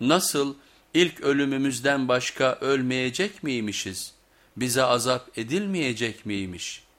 Nasıl ilk ölümümüzden başka ölmeyecek miymişiz? Bize azap edilmeyecek miymiş?''